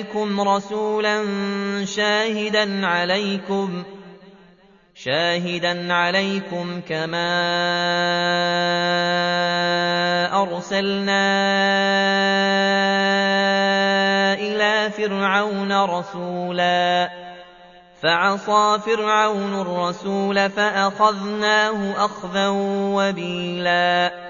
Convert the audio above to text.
إِلَيْكُمْ رَسُولًا شَاهِدًا عَلَيْكُمْ شاهدا عليكم كما أرسلنا إلى فرعون رسولا. فعصى فرعون الرسول فأخذناه أخذا وبيلا.